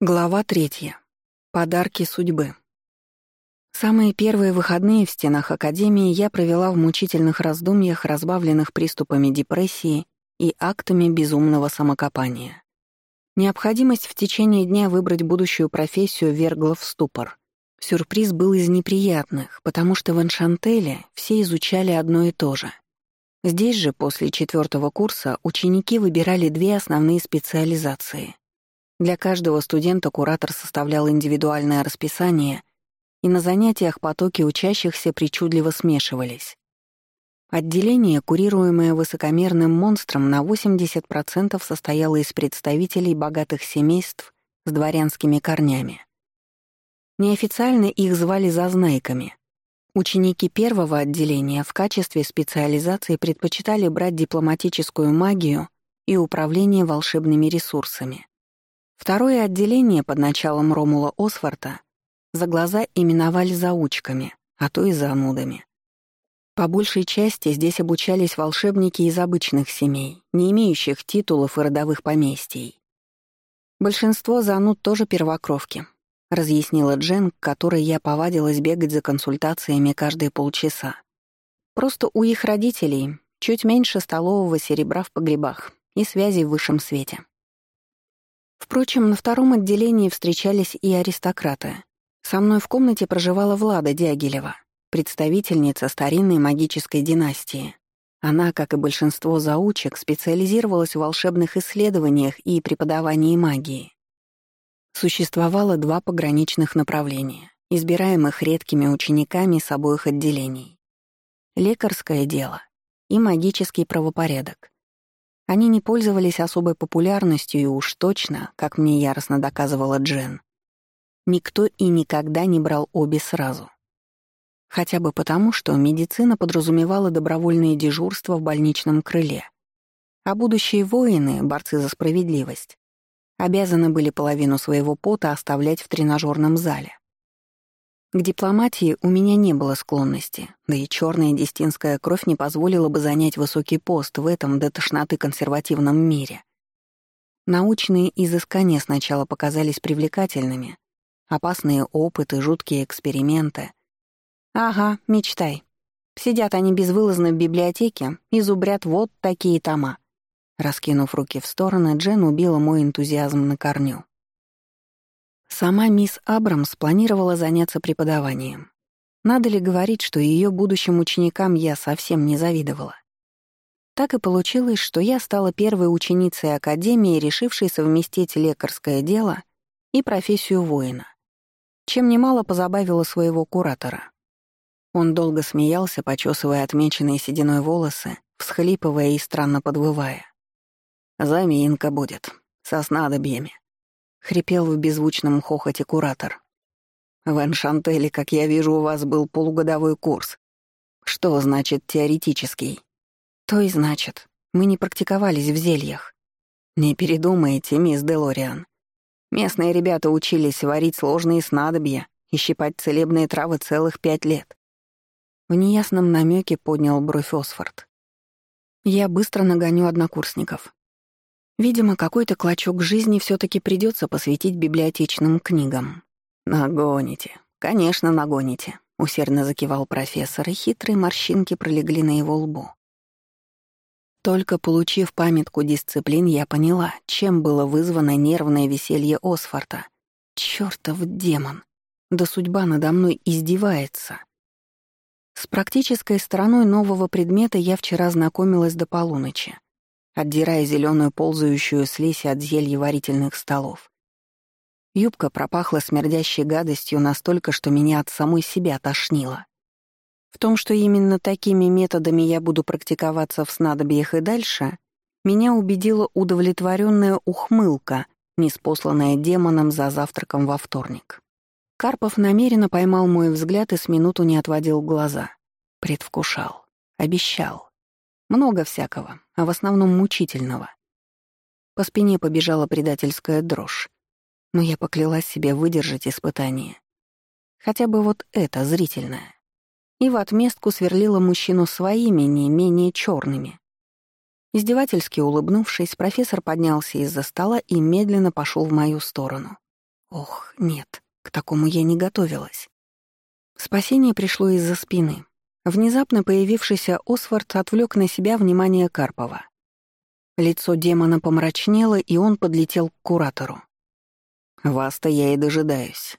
Глава третья. Подарки судьбы. Самые первые выходные в стенах Академии я провела в мучительных раздумьях, разбавленных приступами депрессии и актами безумного самокопания. Необходимость в течение дня выбрать будущую профессию вергла в ступор. Сюрприз был из неприятных, потому что в Эншантеле все изучали одно и то же. Здесь же, после четвертого курса, ученики выбирали две основные специализации — для каждого студента куратор составлял индивидуальное расписание, и на занятиях потоки учащихся причудливо смешивались. Отделение, курируемое высокомерным монстром, на 80% состояло из представителей богатых семейств с дворянскими корнями. Неофициально их звали зазнайками. Ученики первого отделения в качестве специализации предпочитали брать дипломатическую магию и управление волшебными ресурсами. Второе отделение под началом Ромула Осфорта за глаза именовали заучками, а то и занудами. По большей части здесь обучались волшебники из обычных семей, не имеющих титулов и родовых поместий. Большинство зануд тоже первокровки, разъяснила Джен, к которой я повадилась бегать за консультациями каждые полчаса. Просто у их родителей чуть меньше столового серебра в погребах и связей в высшем свете. Впрочем, на втором отделении встречались и аристократы. Со мной в комнате проживала Влада Дягилева, представительница старинной магической династии. Она, как и большинство заучек, специализировалась в волшебных исследованиях и преподавании магии. Существовало два пограничных направления, избираемых редкими учениками с обоих отделений. Лекарское дело и магический правопорядок. Они не пользовались особой популярностью и уж точно, как мне яростно доказывала Джен, никто и никогда не брал обе сразу. Хотя бы потому, что медицина подразумевала добровольные дежурства в больничном крыле, а будущие воины, борцы за справедливость, обязаны были половину своего пота оставлять в тренажерном зале. К дипломатии у меня не было склонности, да и черная дестинская кровь не позволила бы занять высокий пост в этом до тошноты консервативном мире. Научные изыскания сначала показались привлекательными. Опасные опыты, жуткие эксперименты. Ага, мечтай. Сидят они безвылазно в библиотеке и зубрят вот такие тома. Раскинув руки в стороны, Джен убила мой энтузиазм на корню. Сама мисс Абрамс планировала заняться преподаванием. Надо ли говорить, что ее будущим ученикам я совсем не завидовала? Так и получилось, что я стала первой ученицей Академии, решившей совместить лекарское дело и профессию воина, чем немало позабавила своего куратора. Он долго смеялся, почесывая отмеченные сединой волосы, всхлипывая и странно подвывая. «Заминка будет, со снадобьями. — хрипел в беззвучном хохоте куратор. «В Эншантеле, как я вижу, у вас был полугодовой курс. Что значит теоретический?» «То и значит. Мы не практиковались в зельях». «Не передумайте, мисс Делориан. Местные ребята учились варить сложные снадобья и щипать целебные травы целых пять лет». В неясном намеке поднял бровь Осфорд. «Я быстро нагоню однокурсников. Видимо, какой-то клочок жизни все таки придется посвятить библиотечным книгам. «Нагоните. Конечно, нагоните», — усердно закивал профессор, и хитрые морщинки пролегли на его лбу. Только получив памятку дисциплин, я поняла, чем было вызвано нервное веселье Осфорта. Чёртов демон! Да судьба надо мной издевается. С практической стороной нового предмета я вчера знакомилась до полуночи отдирая зеленую ползающую слизь от зелья варительных столов. Юбка пропахла смердящей гадостью настолько, что меня от самой себя тошнило. В том, что именно такими методами я буду практиковаться в снадобьях и дальше, меня убедила удовлетворенная ухмылка, неспосланная демоном за завтраком во вторник. Карпов намеренно поймал мой взгляд и с минуту не отводил глаза. Предвкушал. Обещал. Много всякого, а в основном мучительного. По спине побежала предательская дрожь. Но я поклялась себе выдержать испытание. Хотя бы вот это, зрительное. И в отместку сверлила мужчину своими, не менее черными. Издевательски улыбнувшись, профессор поднялся из-за стола и медленно пошел в мою сторону. Ох, нет, к такому я не готовилась. Спасение пришло из-за спины. Внезапно появившийся Освард отвлек на себя внимание Карпова. Лицо демона помрачнело, и он подлетел к куратору. «Вас-то я и дожидаюсь.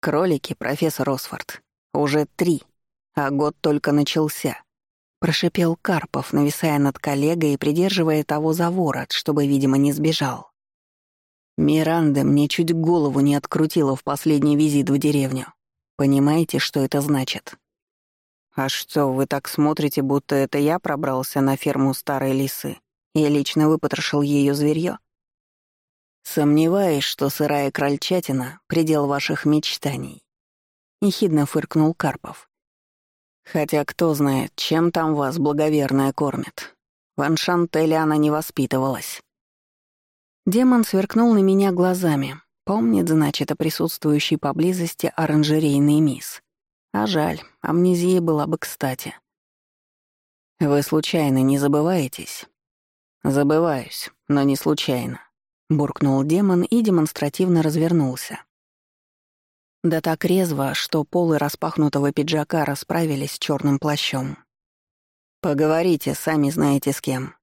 Кролики, профессор Осфорд. Уже три, а год только начался», — прошипел Карпов, нависая над коллегой и придерживая того за ворот, чтобы, видимо, не сбежал. «Миранда мне чуть голову не открутила в последний визит в деревню. Понимаете, что это значит?» «А что, вы так смотрите, будто это я пробрался на ферму старой лисы и лично выпотрошил ее зверье? Сомневаюсь, что сырая крольчатина — предел ваших мечтаний. Ехидно фыркнул Карпов. Хотя кто знает, чем там вас благоверная кормит. В Аншантеле она не воспитывалась. Демон сверкнул на меня глазами. Помнит, значит, о присутствующей поблизости оранжерейный мисс. А жаль, амнезия была бы кстати. «Вы случайно не забываетесь?» «Забываюсь, но не случайно», — буркнул демон и демонстративно развернулся. Да так резво, что полы распахнутого пиджака расправились с черным плащом. «Поговорите, сами знаете с кем.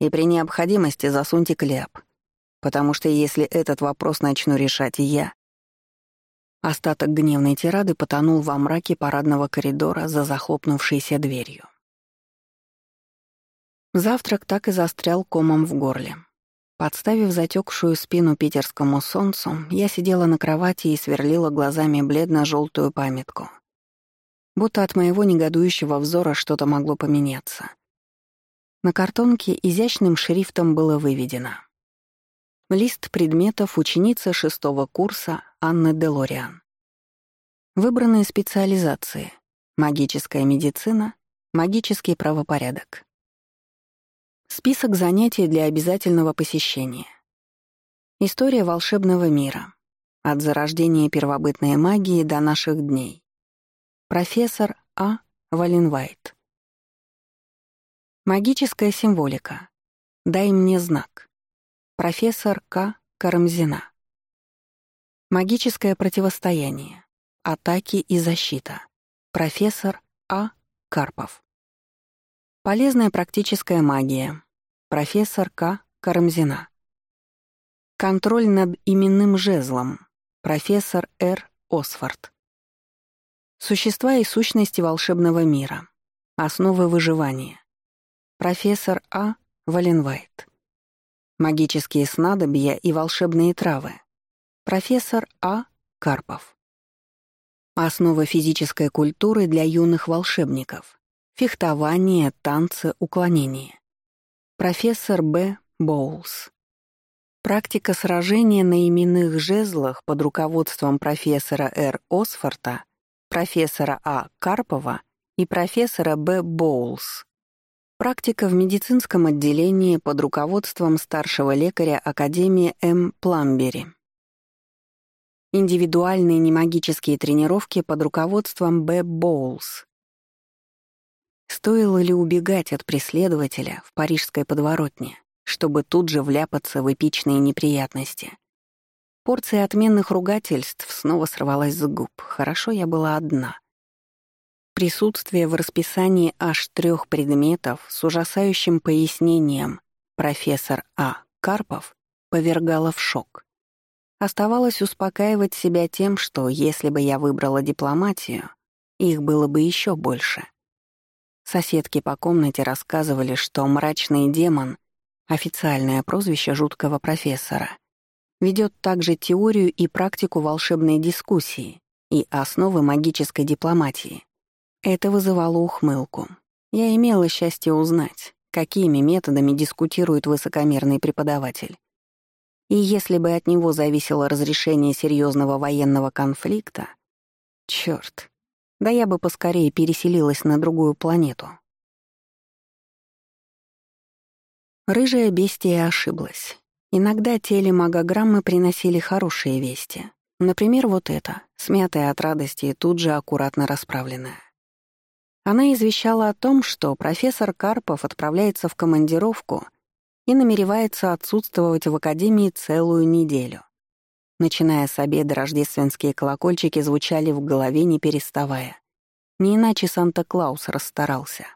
И при необходимости засуньте кляп. Потому что если этот вопрос начну решать я, Остаток гневной тирады потонул во мраке парадного коридора за захлопнувшейся дверью. Завтрак так и застрял комом в горле. Подставив затекшую спину питерскому солнцу, я сидела на кровати и сверлила глазами бледно-желтую памятку. Будто от моего негодующего взора что-то могло поменяться. На картонке изящным шрифтом было выведено — Лист предметов ученицы шестого курса Анны Делориан. Выбранные специализации. Магическая медицина, магический правопорядок. Список занятий для обязательного посещения. История волшебного мира. От зарождения первобытной магии до наших дней. Профессор А. Валенвайт. Магическая символика. Дай мне знак. Профессор К. Карамзина. Магическое противостояние. Атаки и защита. Профессор А. Карпов. Полезная практическая магия. Профессор К. Карамзина. Контроль над именным жезлом. Профессор Р. Осфорд. Существа и сущности волшебного мира. Основы выживания. Профессор А. Валенвайт. Магические снадобья и волшебные травы. Профессор А. Карпов. Основа физической культуры для юных волшебников. Фехтование, танцы, уклонение. Профессор Б. Боулс. Практика сражения на именных жезлах под руководством профессора Р. Осфорта, профессора А. Карпова и профессора Б. Боулс. Практика в медицинском отделении под руководством старшего лекаря Академии М. Пламбери. Индивидуальные немагические тренировки под руководством Б. Боулс. Стоило ли убегать от преследователя в парижской подворотне, чтобы тут же вляпаться в эпичные неприятности? Порция отменных ругательств снова сорвалась с губ. Хорошо я была одна — Присутствие в расписании аж трех предметов с ужасающим пояснением профессор А. Карпов повергало в шок. Оставалось успокаивать себя тем, что если бы я выбрала дипломатию, их было бы еще больше. Соседки по комнате рассказывали, что мрачный демон — официальное прозвище жуткого профессора — ведет также теорию и практику волшебной дискуссии и основы магической дипломатии. Это вызывало ухмылку. Я имела счастье узнать, какими методами дискутирует высокомерный преподаватель. И если бы от него зависело разрешение серьезного военного конфликта, черт, да я бы поскорее переселилась на другую планету. Рыжая бестия ошиблась. Иногда телемагограммы приносили хорошие вести. Например, вот это, смятая от радости и тут же аккуратно расправленная. Она извещала о том, что профессор Карпов отправляется в командировку и намеревается отсутствовать в академии целую неделю. Начиная с обеда, рождественские колокольчики звучали в голове, не переставая. Не иначе Санта-Клаус расстарался.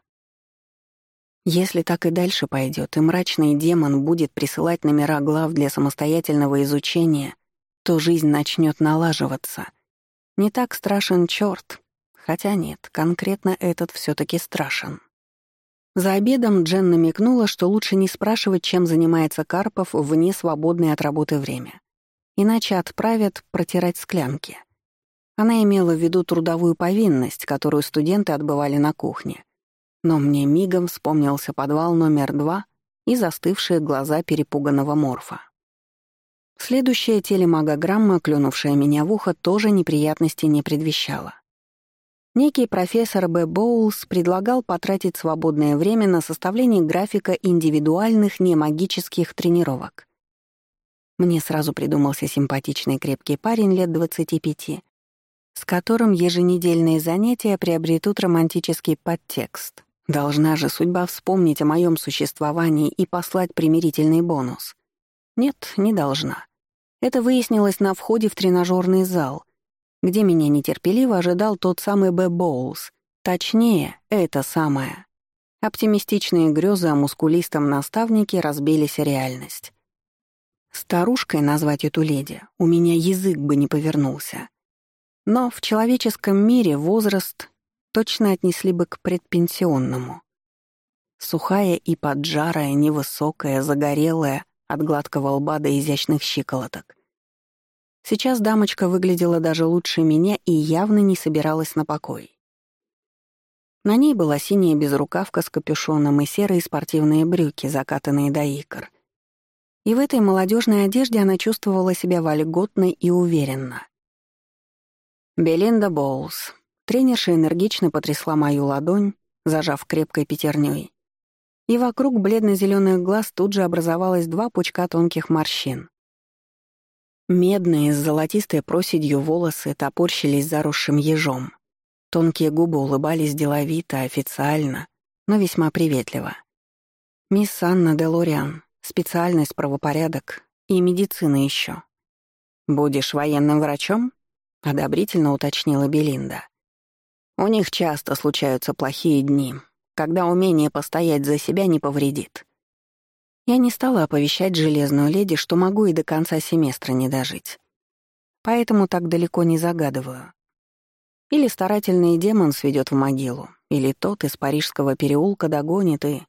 Если так и дальше пойдет, и мрачный демон будет присылать номера глав для самостоятельного изучения, то жизнь начнет налаживаться. Не так страшен черт, хотя нет, конкретно этот все таки страшен. За обедом Джен намекнула, что лучше не спрашивать, чем занимается Карпов вне свободное от работы время. Иначе отправят протирать склянки. Она имела в виду трудовую повинность, которую студенты отбывали на кухне — но мне мигом вспомнился подвал номер два и застывшие глаза перепуганного морфа. Следующая телемагограмма, клюнувшая меня в ухо, тоже неприятности не предвещала. Некий профессор Б. Боулс предлагал потратить свободное время на составление графика индивидуальных немагических тренировок. Мне сразу придумался симпатичный крепкий парень лет 25, с которым еженедельные занятия приобретут романтический подтекст. Должна же судьба вспомнить о моем существовании и послать примирительный бонус. Нет, не должна. Это выяснилось на входе в тренажерный зал, где меня нетерпеливо ожидал тот самый Б. Боулс. Точнее, это самое. Оптимистичные грезы о мускулистом наставнике разбились реальность. Старушкой назвать эту леди у меня язык бы не повернулся. Но в человеческом мире возраст точно отнесли бы к предпенсионному. Сухая и поджарая, невысокая, загорелая, от гладкого лба до изящных щиколоток. Сейчас дамочка выглядела даже лучше меня и явно не собиралась на покой. На ней была синяя безрукавка с капюшоном и серые спортивные брюки, закатанные до икр. И в этой молодежной одежде она чувствовала себя вольготно и уверенно. Белинда Боулс, Тренерша энергично потрясла мою ладонь, зажав крепкой пятерней. И вокруг бледно-зеленых глаз тут же образовалось два пучка тонких морщин. Медные с золотистой проседью волосы топорщились заросшим ежом. Тонкие губы улыбались деловито, официально, но весьма приветливо. «Мисс Анна де Лориан, специальность правопорядок и медицина еще. «Будешь военным врачом?» — одобрительно уточнила Белинда. У них часто случаются плохие дни, когда умение постоять за себя не повредит. Я не стала оповещать железную леди, что могу и до конца семестра не дожить. Поэтому так далеко не загадываю. Или старательный демон сведет в могилу, или тот из парижского переулка догонит и...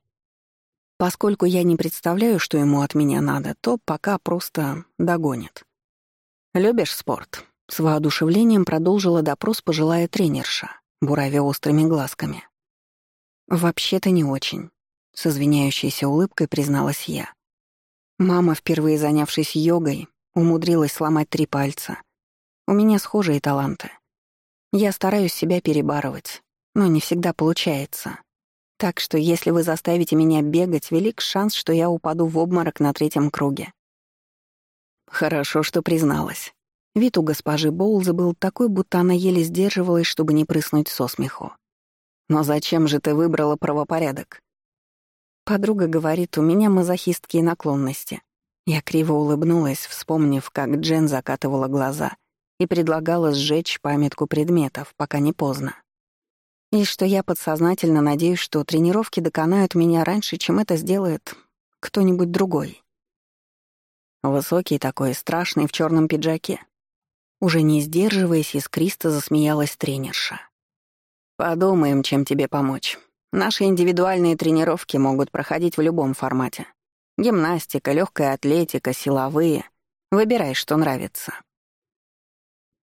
Поскольку я не представляю, что ему от меня надо, то пока просто догонит. «Любишь спорт?» — с воодушевлением продолжила допрос пожилая тренерша буравя острыми глазками. «Вообще-то не очень», — с извиняющейся улыбкой призналась я. Мама, впервые занявшись йогой, умудрилась сломать три пальца. У меня схожие таланты. Я стараюсь себя перебарывать, но не всегда получается. Так что если вы заставите меня бегать, велик шанс, что я упаду в обморок на третьем круге. Хорошо, что призналась. Вид у госпожи Боулза был такой, будто она еле сдерживалась, чтобы не прыснуть со смеху. «Но зачем же ты выбрала правопорядок?» Подруга говорит, у меня мазохистские наклонности. Я криво улыбнулась, вспомнив, как Джен закатывала глаза и предлагала сжечь памятку предметов, пока не поздно. И что я подсознательно надеюсь, что тренировки доконают меня раньше, чем это сделает кто-нибудь другой. Высокий такой, страшный, в черном пиджаке. Уже не сдерживаясь, искристо засмеялась тренерша. «Подумаем, чем тебе помочь. Наши индивидуальные тренировки могут проходить в любом формате. Гимнастика, легкая атлетика, силовые. Выбирай, что нравится».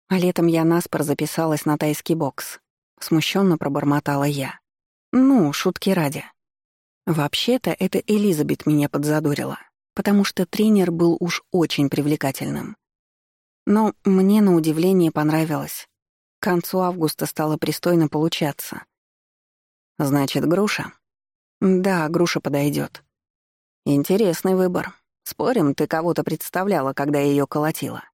А летом я наспор записалась на тайский бокс. Смущенно пробормотала я. Ну, шутки ради. Вообще-то это Элизабет меня подзадорила, потому что тренер был уж очень привлекательным. Но мне, на удивление, понравилось. К концу августа стало пристойно получаться. Значит, груша? Да, груша подойдет. Интересный выбор. Спорим, ты кого-то представляла, когда ее колотила.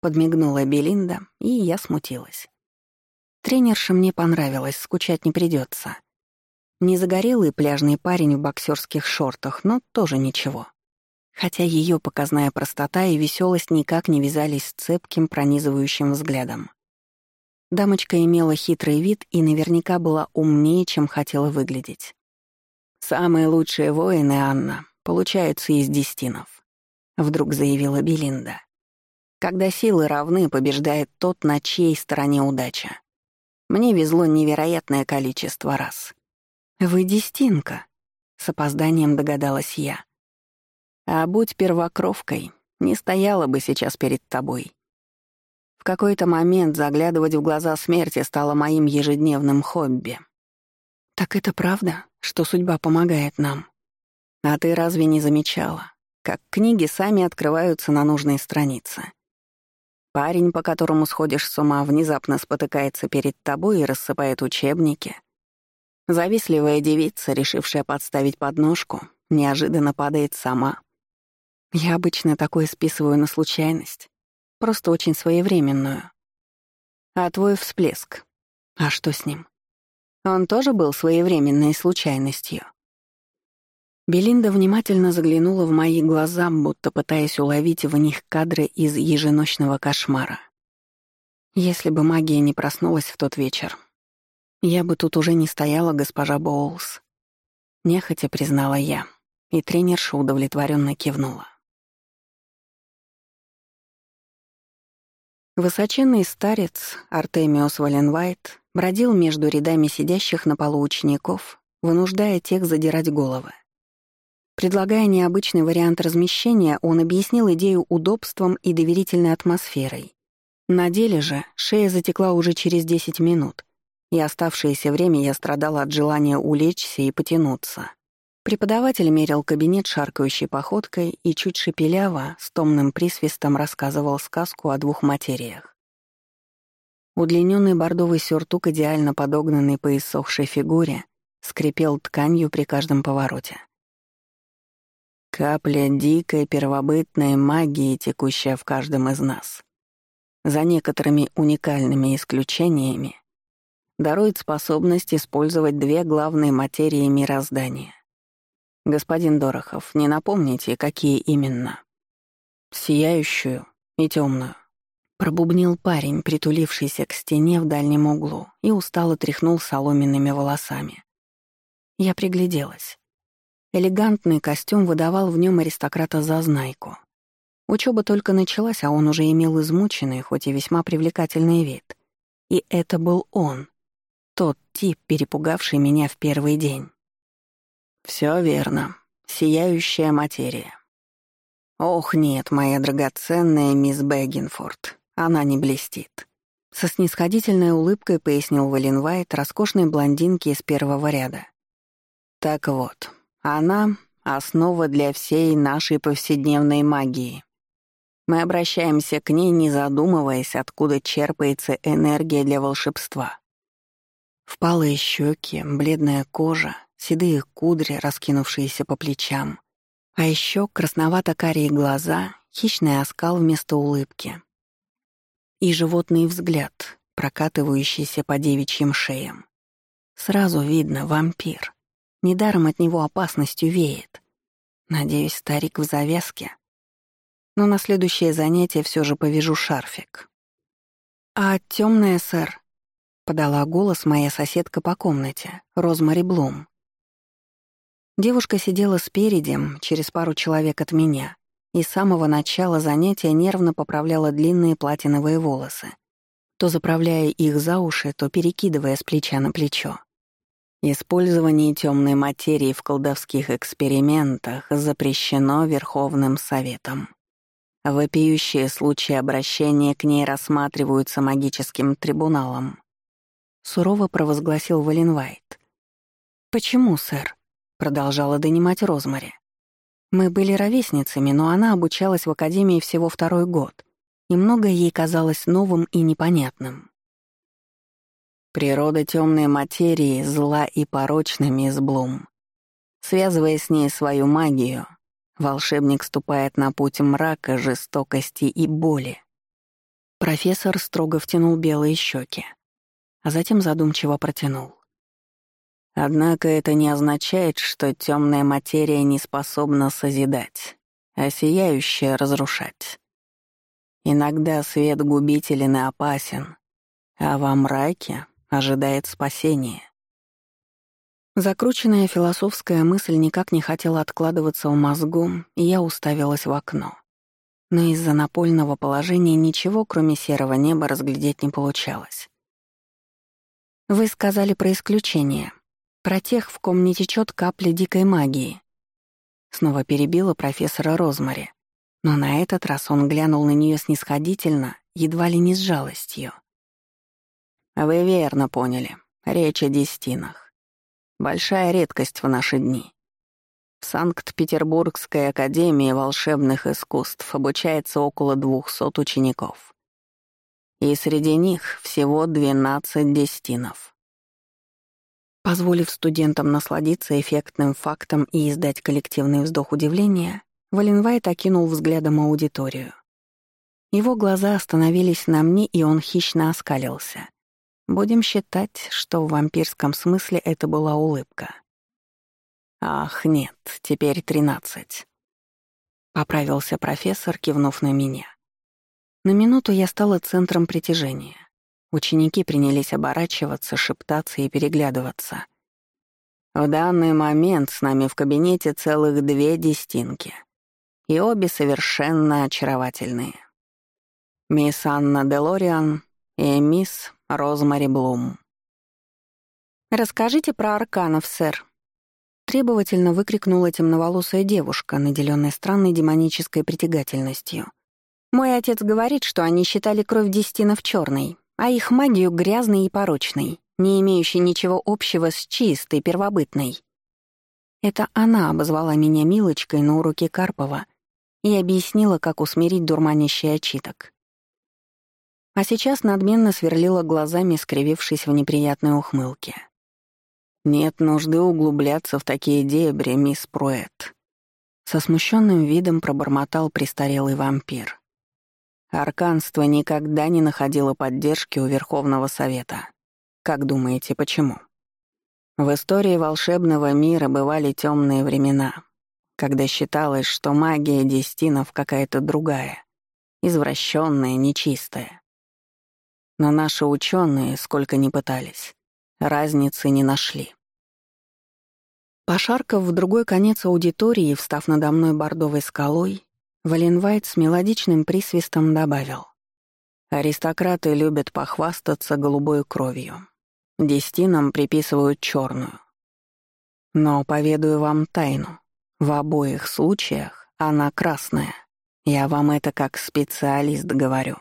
Подмигнула Белинда, и я смутилась. Тренерша мне понравилась, скучать не придется. Не загорелый пляжный парень в боксерских шортах, но тоже ничего. хотя ее показная простота и веселость никак не вязались с цепким, пронизывающим взглядом. Дамочка имела хитрый вид и наверняка была умнее, чем хотела выглядеть. «Самые лучшие воины, Анна, получаются из дестинов», — вдруг заявила Белинда. «Когда силы равны, побеждает тот, на чьей стороне удача. Мне везло невероятное количество раз». «Вы дестинка», — с опозданием догадалась я. «А будь первокровкой, не стояла бы сейчас перед тобой», в какой-то момент заглядывать в глаза смерти стало моим ежедневным хобби. Так это правда, что судьба помогает нам? А ты разве не замечала, как книги сами открываются на нужной странице? Парень, по которому сходишь с ума, внезапно спотыкается перед тобой и рассыпает учебники. Завистливая девица, решившая подставить подножку, неожиданно падает сама. Я обычно такое списываю на случайность просто очень своевременную. А твой всплеск? А что с ним? Он тоже был своевременной случайностью. Белинда внимательно заглянула в мои глаза, будто пытаясь уловить в них кадры из еженочного кошмара. Если бы магия не проснулась в тот вечер, я бы тут уже не стояла, госпожа Боулс. Нехотя признала я, и тренерша удовлетворенно кивнула. Высоченный старец Артемиус Валенвайт бродил между рядами сидящих на полу учеников, вынуждая тех задирать головы. Предлагая необычный вариант размещения, он объяснил идею удобством и доверительной атмосферой. На деле же шея затекла уже через 10 минут, и оставшееся время я страдала от желания улечься и потянуться. Преподаватель мерил кабинет шаркающей походкой и чуть шепеляво, с томным присвистом рассказывал сказку о двух материях. Удлиненный бордовый сюртук, идеально подогнанный по иссохшей фигуре, скрипел тканью при каждом повороте. Капля дикой первобытной магии, текущая в каждом из нас. За некоторыми уникальными исключениями дарует способность использовать две главные материи мироздания «Господин Дорохов, не напомните, какие именно?» «Сияющую и темную», — пробубнил парень, притулившийся к стене в дальнем углу, и устало тряхнул соломенными волосами. Я пригляделась. Элегантный костюм выдавал в нем аристократа зазнайку. Учеба только началась, а он уже имел измученный, хоть и весьма привлекательный вид. И это был он, тот тип, перепугавший меня в первый день. Все верно. Сияющая материя. Ох, нет, моя драгоценная мисс Бэггинфорд. Она не блестит. Со снисходительной улыбкой пояснил Валенвайт роскошной блондинке из первого ряда. Так вот, она — основа для всей нашей повседневной магии. Мы обращаемся к ней, не задумываясь, откуда черпается энергия для волшебства. Впалые щеки, бледная кожа, седые кудри, раскинувшиеся по плечам. А еще красновато-карие глаза, хищный оскал вместо улыбки. И животный взгляд, прокатывающийся по девичьим шеям. Сразу видно — вампир. Недаром от него опасностью веет. Надеюсь, старик в завязке. Но на следующее занятие все же повяжу шарфик. «А темная, сэр?» — подала голос моя соседка по комнате, Розмари Блум. Девушка сидела спереди, через пару человек от меня, и с самого начала занятия нервно поправляла длинные платиновые волосы, то заправляя их за уши, то перекидывая с плеча на плечо. Использование темной материи в колдовских экспериментах запрещено Верховным Советом. Вопиющие случаи обращения к ней рассматриваются магическим трибуналом. Сурово провозгласил Валенвайт. «Почему, сэр?» Продолжала донимать Розмари. Мы были ровесницами, но она обучалась в академии всего второй год, и многое ей казалось новым и непонятным. Природа темной материи зла и порочна, мисс Блум. Связывая с ней свою магию, волшебник ступает на путь мрака, жестокости и боли. Профессор строго втянул белые щеки, а затем задумчиво протянул. Однако это не означает, что темная материя не способна созидать. а сияющее разрушать. Иногда свет губителен и опасен, а во мраке ожидает спасение. Закрученная философская мысль никак не хотела откладываться в мозгу, и я уставилась в окно. Но из-за напольного положения ничего, кроме серого неба, разглядеть не получалось. «Вы сказали про исключение. Про тех, в ком не течет капля дикой магии». Снова перебила профессора Розмари. Но на этот раз он глянул на нее снисходительно, едва ли не с жалостью. «Вы верно поняли. Речь о дестинах. Большая редкость в наши дни. В Санкт-Петербургской академии волшебных искусств обучается около 200 учеников. И среди них всего 12 дестинов. Позволив студентам насладиться эффектным фактом и издать коллективный вздох удивления, Валенвайт окинул взглядом аудиторию. Его глаза остановились на мне, и он хищно оскалился. Будем считать, что в вампирском смысле это была улыбка. «Ах, нет, теперь тринадцать», — поправился профессор, кивнув на меня. На минуту я стала центром притяжения. Ученики принялись оборачиваться, шептаться и переглядываться. В данный момент с нами в кабинете целых две дестинки. И обе совершенно очаровательные. Мисс Анна Делориан и мисс Розмари Блум. «Расскажите про арканов, сэр», — требовательно выкрикнула темноволосая девушка, наделенная странной демонической притягательностью. «Мой отец говорит, что они считали кровь десятинов черной, а их магию грязной и порочной, не имеющей ничего общего с чистой, первобытной». Это она обозвала меня Милочкой на уроке Карпова и объяснила, как усмирить дурманящий очиток. А сейчас надменно сверлила глазами, скривившись в неприятной ухмылке. «Нет нужды углубляться в такие дебри, мисс Пруэт», — со смущенным видом пробормотал престарелый вампир. Арканство никогда не находило поддержки у Верховного Совета. Как думаете, почему? В истории волшебного мира бывали темные времена, когда считалось, что магия дестинов какая-то другая, извращенная, нечистая. Но наши ученые, сколько ни пытались, разницы не нашли. Пошаркав в другой конец аудитории встав надо мной бордовой скалой, Валенвайт с мелодичным присвистом добавил. «Аристократы любят похвастаться голубой кровью. Дестинам приписывают черную. Но поведаю вам тайну. В обоих случаях она красная. Я вам это как специалист говорю.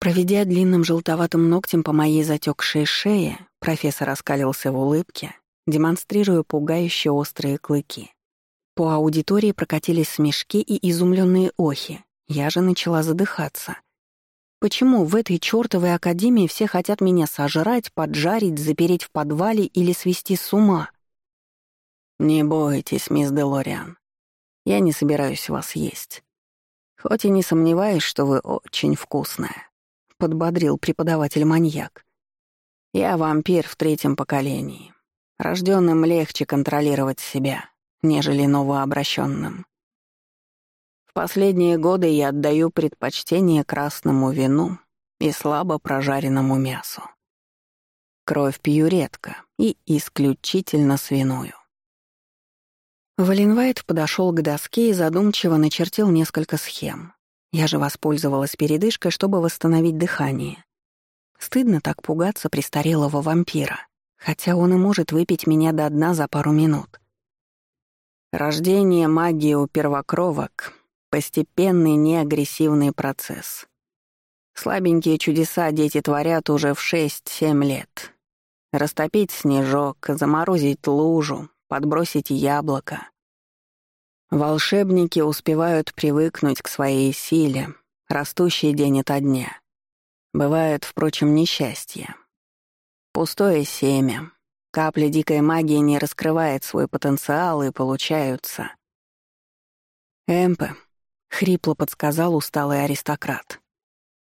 Проведя длинным желтоватым ногтем по моей затекшей шее, профессор оскалился в улыбке, демонстрируя пугающе острые клыки. По аудитории прокатились смешки и изумленные охи. Я же начала задыхаться. Почему в этой чёртовой академии все хотят меня сожрать, поджарить, запереть в подвале или свести с ума? Не бойтесь, мисс Делориан. Я не собираюсь вас есть. Хоть и не сомневаюсь, что вы очень вкусная подбодрил преподаватель-маньяк. «Я вампир в третьем поколении. Рожденным легче контролировать себя, нежели новообращенным. В последние годы я отдаю предпочтение красному вину и слабо прожаренному мясу. Кровь пью редко и исключительно свиную. Валенвайт подошел к доске и задумчиво начертил несколько схем. Я же воспользовалась передышкой, чтобы восстановить дыхание. Стыдно так пугаться престарелого вампира, хотя он и может выпить меня до дна за пару минут. Рождение магии у первокровок — постепенный неагрессивный процесс. Слабенькие чудеса дети творят уже в 6-7 лет. Растопить снежок, заморозить лужу, подбросить яблоко. Волшебники успевают привыкнуть к своей силе, растущей день ото дня. Бывает, впрочем, несчастье. Пустое семя. Капля дикой магии не раскрывает свой потенциал, и получаются... «Эмпы», — хрипло подсказал усталый аристократ.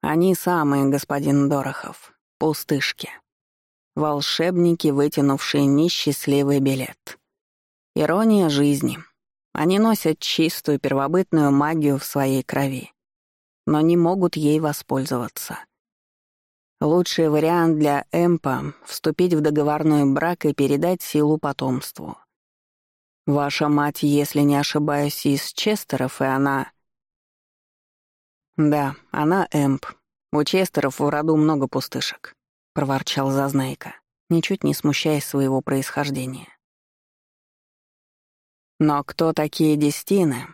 «Они самые, господин Дорохов, пустышки. Волшебники, вытянувшие несчастливый билет. Ирония жизни, Они носят чистую первобытную магию в своей крови, но не могут ей воспользоваться. Лучший вариант для Эмпа — вступить в договорной брак и передать силу потомству. Ваша мать, если не ошибаюсь, из Честеров, и она... Да, она Эмп. У Честеров в роду много пустышек, — проворчал Зазнайка, ничуть не смущаясь своего происхождения. Но кто такие Дестины?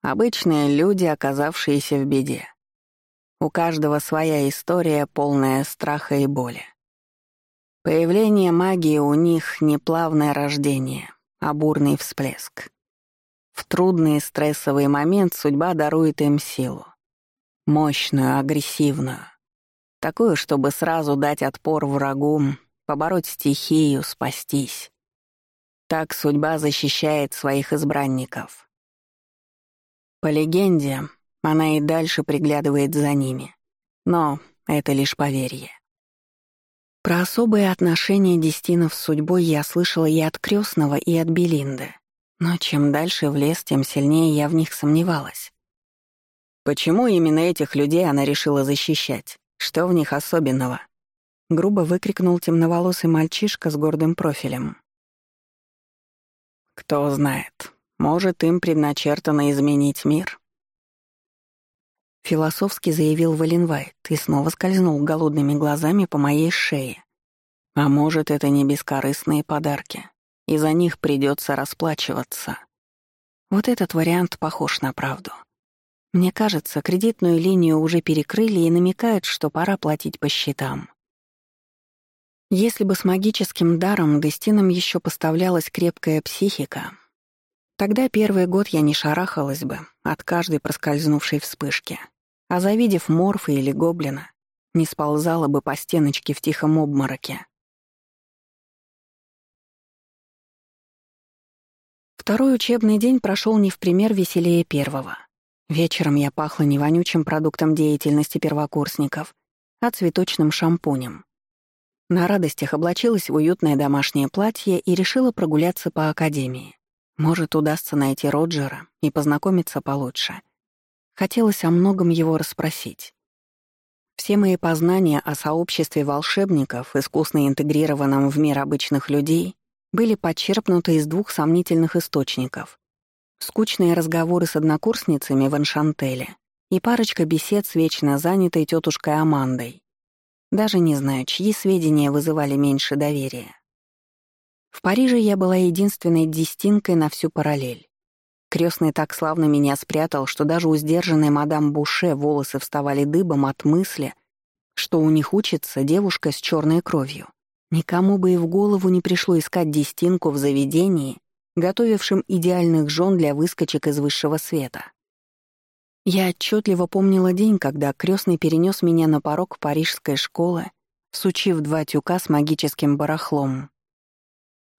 Обычные люди, оказавшиеся в беде. У каждого своя история, полная страха и боли. Появление магии у них не плавное рождение, а бурный всплеск. В трудный стрессовый момент судьба дарует им силу. Мощную, агрессивную. Такую, чтобы сразу дать отпор врагу, побороть стихию, спастись. Так судьба защищает своих избранников. По легенде, она и дальше приглядывает за ними. Но это лишь поверье. Про особые отношения Дестинов с судьбой я слышала и от крестного, и от Белинды. Но чем дальше в лес, тем сильнее я в них сомневалась. Почему именно этих людей она решила защищать? Что в них особенного? Грубо выкрикнул темноволосый мальчишка с гордым профилем. Кто знает, может, им предначертано изменить мир? Философски заявил Валенвайт и снова скользнул голодными глазами по моей шее. А может, это не бескорыстные подарки, и за них придется расплачиваться. Вот этот вариант похож на правду. Мне кажется, кредитную линию уже перекрыли и намекают, что пора платить по счетам. Если бы с магическим даром Дестинам еще поставлялась крепкая психика, тогда первый год я не шарахалась бы от каждой проскользнувшей вспышки, а завидев морфа или гоблина, не сползала бы по стеночке в тихом обмороке. Второй учебный день прошел не в пример веселее первого. Вечером я пахла не вонючим продуктом деятельности первокурсников, а цветочным шампунем. На радостях облачилась в уютное домашнее платье и решила прогуляться по академии. Может, удастся найти Роджера и познакомиться получше. Хотелось о многом его расспросить. Все мои познания о сообществе волшебников, искусно интегрированном в мир обычных людей, были подчерпнуты из двух сомнительных источников. Скучные разговоры с однокурсницами в Аншантеле и парочка бесед с вечно занятой тетушкой Амандой. Даже не знаю, чьи сведения вызывали меньше доверия. В Париже я была единственной дестинкой на всю параллель. Крестный так славно меня спрятал, что даже у сдержанной мадам Буше волосы вставали дыбом от мысли, что у них учится девушка с черной кровью. Никому бы и в голову не пришло искать дестинку в заведении, готовившем идеальных жен для выскочек из высшего света. Я отчетливо помнила день, когда крестный перенес меня на порог парижской школы, сучив два тюка с магическим барахлом.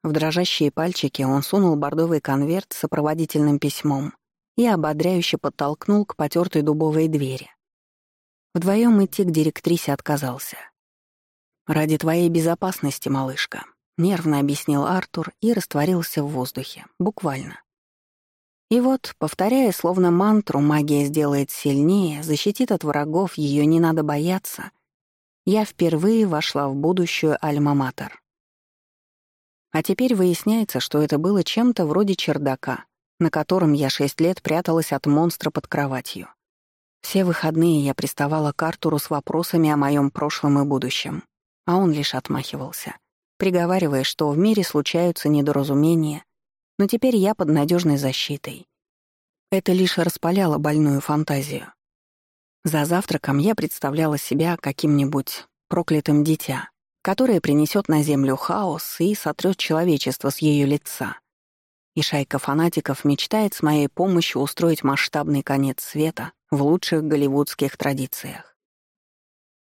В дрожащие пальчики он сунул бордовый конверт с сопроводительным письмом и ободряюще подтолкнул к потертой дубовой двери. Вдвоем идти к директрисе отказался. «Ради твоей безопасности, малышка», — нервно объяснил Артур и растворился в воздухе, буквально. И вот, повторяя словно мантру «магия сделает сильнее», защитит от врагов, ее не надо бояться, я впервые вошла в будущую Альма-Матер. А теперь выясняется, что это было чем-то вроде чердака, на котором я шесть лет пряталась от монстра под кроватью. Все выходные я приставала к Артуру с вопросами о моем прошлом и будущем, а он лишь отмахивался, приговаривая, что в мире случаются недоразумения, но теперь я под надежной защитой. Это лишь распаляло больную фантазию. За завтраком я представляла себя каким-нибудь проклятым дитя, которое принесет на Землю хаос и сотрет человечество с ее лица. И шайка фанатиков мечтает с моей помощью устроить масштабный конец света в лучших голливудских традициях.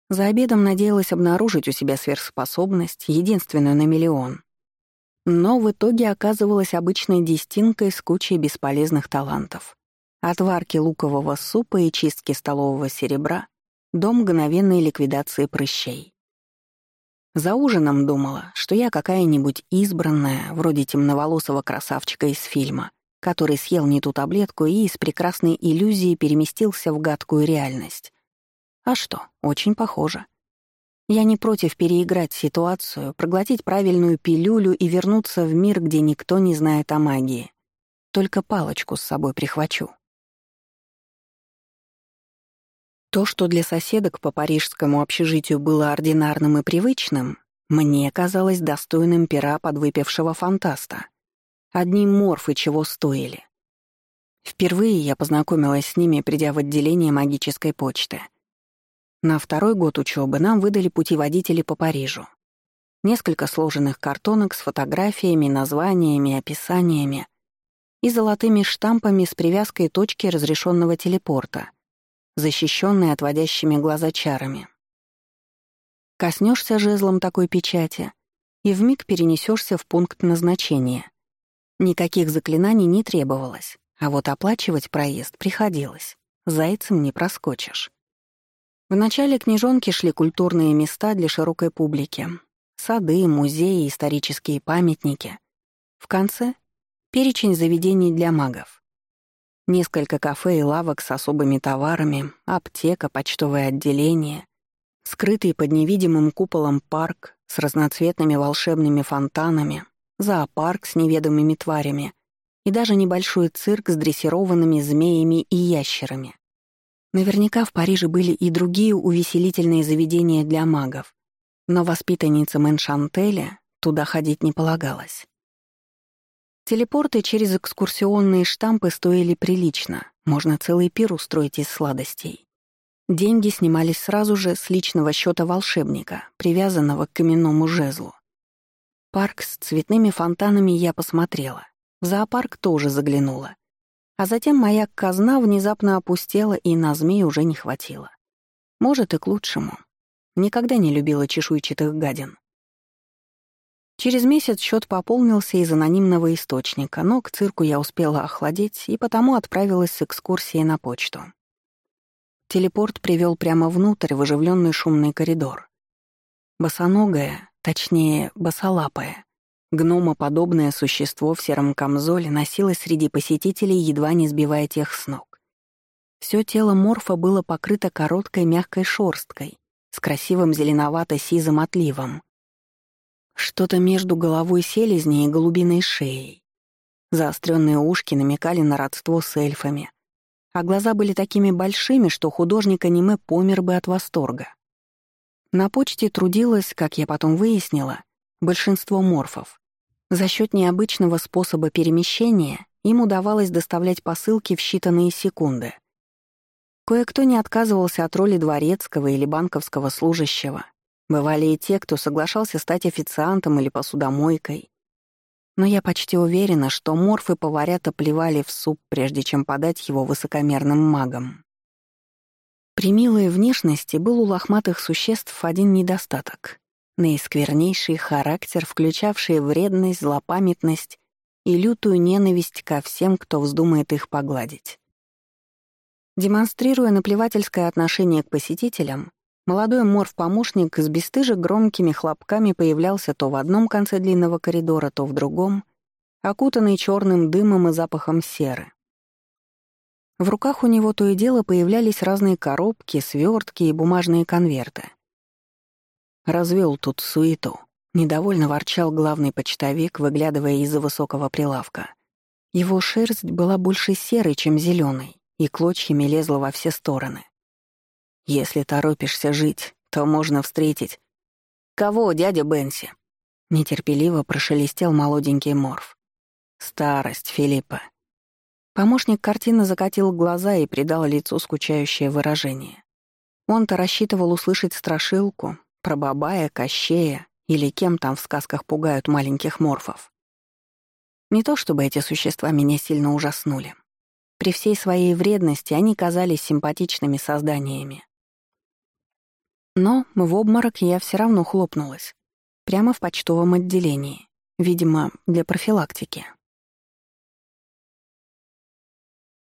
За обедом надеялась обнаружить у себя сверхспособность, единственную на миллион, но в итоге оказывалась обычной дестинкой с кучей бесполезных талантов. От варки лукового супа и чистки столового серебра до мгновенной ликвидации прыщей. За ужином думала, что я какая-нибудь избранная, вроде темноволосого красавчика из фильма, который съел не ту таблетку и из прекрасной иллюзии переместился в гадкую реальность. А что, очень похоже. Я не против переиграть ситуацию, проглотить правильную пилюлю и вернуться в мир, где никто не знает о магии. Только палочку с собой прихвачу. То, что для соседок по парижскому общежитию было ординарным и привычным, мне казалось достойным пера подвыпившего фантаста. Одни морфы чего стоили. Впервые я познакомилась с ними, придя в отделение магической почты — на второй год учебы нам выдали путеводители по Парижу. Несколько сложенных картонок с фотографиями, названиями, описаниями и золотыми штампами с привязкой точки разрешенного телепорта, защищенной отводящими глаза чарами. Коснешься жезлом такой печати и вмиг перенесешься в пункт назначения. Никаких заклинаний не требовалось, а вот оплачивать проезд приходилось. Зайцем не проскочишь. В начале книжонки шли культурные места для широкой публики. Сады, музеи, исторические памятники. В конце — перечень заведений для магов. Несколько кафе и лавок с особыми товарами, аптека, почтовое отделение, скрытый под невидимым куполом парк с разноцветными волшебными фонтанами, зоопарк с неведомыми тварями и даже небольшой цирк с дрессированными змеями и ящерами. Наверняка в Париже были и другие увеселительные заведения для магов, но воспитанницам Эншантеля туда ходить не полагалось. Телепорты через экскурсионные штампы стоили прилично, можно целый пир устроить из сладостей. Деньги снимались сразу же с личного счета волшебника, привязанного к каменному жезлу. Парк с цветными фонтанами я посмотрела. В зоопарк тоже заглянула. А затем моя казна внезапно опустела, и на змей уже не хватило. Может, и к лучшему. Никогда не любила чешуйчатых гадин. Через месяц счет пополнился из анонимного источника, но к цирку я успела охладеть и потому отправилась с экскурсией на почту. Телепорт привел прямо внутрь в оживленный шумный коридор. Босоногая, точнее, босолапая, Гномоподобное существо в сером камзоле носилось среди посетителей, едва не сбивая тех с ног. Всё тело морфа было покрыто короткой мягкой шорсткой с красивым зеленовато-сизым отливом. Что-то между головой селезни и голубиной шеей. Заостренные ушки намекали на родство с эльфами, а глаза были такими большими, что художник аниме помер бы от восторга. На почте трудилось, как я потом выяснила, большинство морфов. За счет необычного способа перемещения им удавалось доставлять посылки в считанные секунды. Кое-кто не отказывался от роли дворецкого или банковского служащего. Бывали и те, кто соглашался стать официантом или посудомойкой. Но я почти уверена, что морфы поварята плевали в суп, прежде чем подать его высокомерным магам. При милой внешности был у лохматых существ один недостаток наисквернейший характер, включавший вредность, злопамятность и лютую ненависть ко всем, кто вздумает их погладить. Демонстрируя наплевательское отношение к посетителям, молодой морф-помощник с бесстыже громкими хлопками появлялся то в одном конце длинного коридора, то в другом, окутанный черным дымом и запахом серы. В руках у него то и дело появлялись разные коробки, свертки и бумажные конверты — Развел тут суету. Недовольно ворчал главный почтовик, выглядывая из-за высокого прилавка. Его шерсть была больше серой, чем зеленой, и клочьями лезла во все стороны. «Если торопишься жить, то можно встретить...» «Кого, дядя Бенси?» Нетерпеливо прошелестел молоденький морф. «Старость, Филиппа». Помощник картины закатил глаза и придал лицу скучающее выражение. Он-то рассчитывал услышать страшилку, про Бабая, Кощея или кем там в сказках пугают маленьких морфов. Не то чтобы эти существа меня сильно ужаснули. При всей своей вредности они казались симпатичными созданиями. Но в обморок я все равно хлопнулась. Прямо в почтовом отделении. Видимо, для профилактики.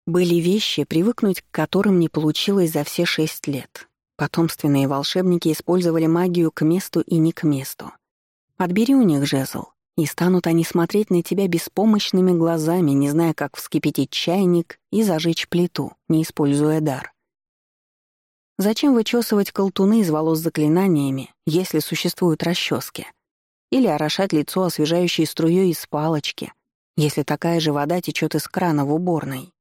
Были вещи, привыкнуть к которым не получилось за все шесть лет. Потомственные волшебники использовали магию к месту и не к месту. Отбери у них жезл, и станут они смотреть на тебя беспомощными глазами, не зная, как вскипятить чайник и зажечь плиту, не используя дар. Зачем вычесывать колтуны из волос заклинаниями, если существуют расчески? Или орошать лицо освежающей струей из палочки, если такая же вода течет из крана в уборной?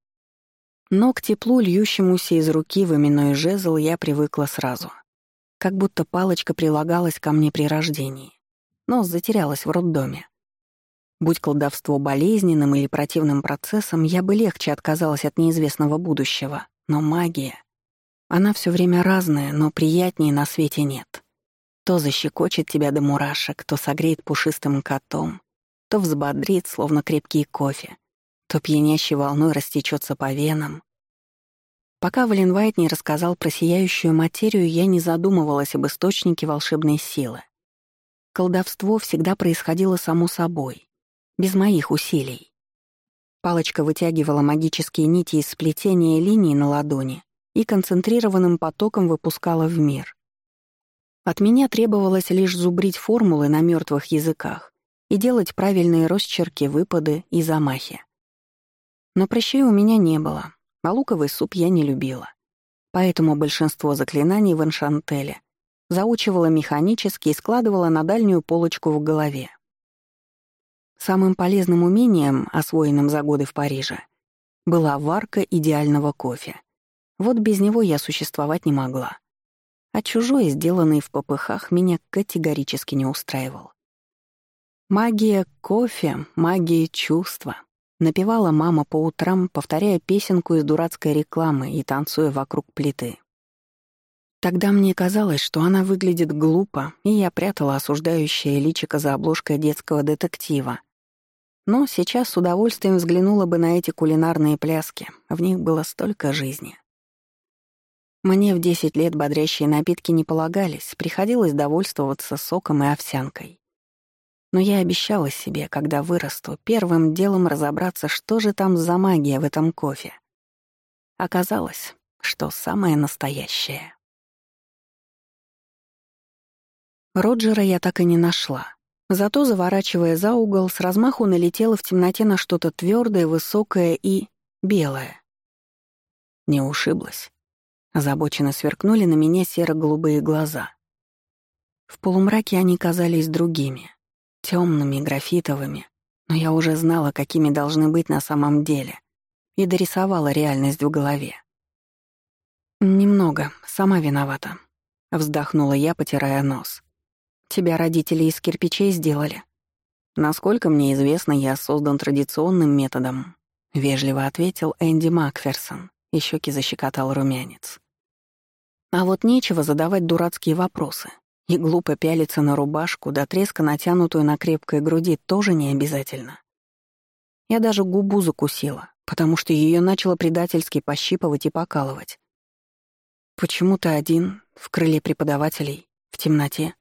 Но к теплу, льющемуся из руки в именной жезл, я привыкла сразу. Как будто палочка прилагалась ко мне при рождении но затерялась в роддоме. Будь колдовство болезненным или противным процессом, я бы легче отказалась от неизвестного будущего. Но магия... Она все время разная, но приятнее на свете нет. То защекочет тебя до мурашек, то согреет пушистым котом, то взбодрит, словно крепкий кофе, то пьянящей волной растечется по венам. Пока Валенвайт не рассказал про сияющую материю, я не задумывалась об источнике волшебной силы. Колдовство всегда происходило само собой, без моих усилий. Палочка вытягивала магические нити из сплетения линий на ладони и концентрированным потоком выпускала в мир. От меня требовалось лишь зубрить формулы на мертвых языках и делать правильные росчерки, выпады и замахи. Но прыщей у меня не было, а луковый суп я не любила. Поэтому большинство заклинаний в Эншантеле заучивала механически и складывала на дальнюю полочку в голове. Самым полезным умением, освоенным за годы в Париже, была варка идеального кофе. Вот без него я существовать не могла. А чужой, сделанный в попыхах, меня категорически не устраивал. «Магия кофе, магия чувства», — напевала мама по утрам, повторяя песенку из дурацкой рекламы и танцуя вокруг плиты. Тогда мне казалось, что она выглядит глупо, и я прятала осуждающее личико за обложкой детского детектива. Но сейчас с удовольствием взглянула бы на эти кулинарные пляски, в них было столько жизни. Мне в 10 лет бодрящие напитки не полагались, приходилось довольствоваться соком и овсянкой. Но я обещала себе, когда вырасту, первым делом разобраться, что же там за магия в этом кофе. Оказалось, что самое настоящее. Роджера я так и не нашла. Зато, заворачивая за угол, с размаху налетела в темноте на что-то твердое, высокое и белое. Не ушиблась. Озабоченно сверкнули на меня серо-голубые глаза. В полумраке они казались другими, темными, графитовыми, но я уже знала, какими должны быть на самом деле, и дорисовала реальность в голове. «Немного, сама виновата», — вздохнула я, потирая нос. Тебя родители из кирпичей сделали. Насколько мне известно, я создан традиционным методом, вежливо ответил Энди Макферсон, и щеки защекотал румянец. А вот нечего задавать дурацкие вопросы. И глупо пялиться на рубашку, до треска натянутую на крепкой груди, тоже не обязательно. Я даже губу закусила, потому что ее начало предательски пощипывать и покалывать. Почему ты один, в крыле преподавателей, в темноте?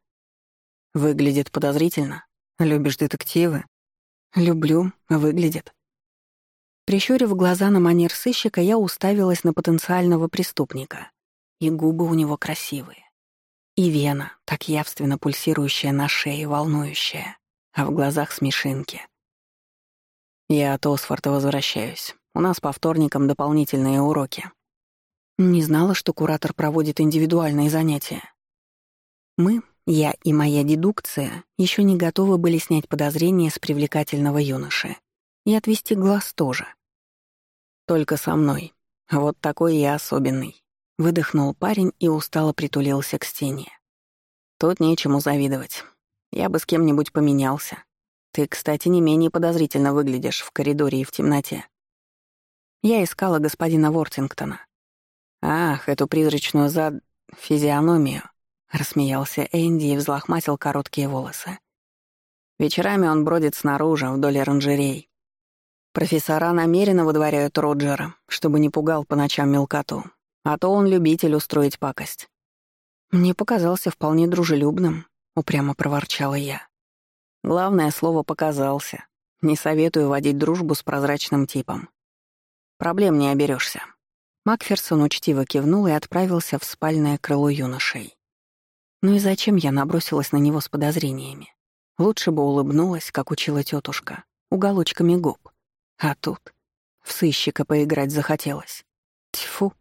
Выглядит подозрительно. Любишь детективы? Люблю, выглядит. Прищурив глаза на манер сыщика, я уставилась на потенциального преступника. И губы у него красивые. И вена, так явственно пульсирующая на шее, волнующая, а в глазах смешинки. Я от Осфорта возвращаюсь. У нас по вторникам дополнительные уроки. Не знала, что куратор проводит индивидуальные занятия. Мы, я и моя дедукция еще не готовы были снять подозрения с привлекательного юноши. И отвести глаз тоже. Только со мной. Вот такой я особенный. Выдохнул парень и устало притулился к стене. Тут нечему завидовать. Я бы с кем-нибудь поменялся. Ты, кстати, не менее подозрительно выглядишь в коридоре и в темноте. Я искала господина Вортингтона. Ах, эту призрачную зад... физиономию. Рассмеялся Энди и взлохматил короткие волосы. Вечерами он бродит снаружи, вдоль оранжерей. Профессора намеренно выдворяют Роджера, чтобы не пугал по ночам мелкоту, а то он любитель устроить пакость. «Мне показался вполне дружелюбным», — упрямо проворчала я. Главное слово «показался». Не советую водить дружбу с прозрачным типом. Проблем не оберешься. Макферсон учтиво кивнул и отправился в спальное крыло юношей. Ну и зачем я набросилась на него с подозрениями? Лучше бы улыбнулась, как учила тетушка, уголочками губ. А тут в сыщика поиграть захотелось. Тьфу.